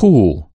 pool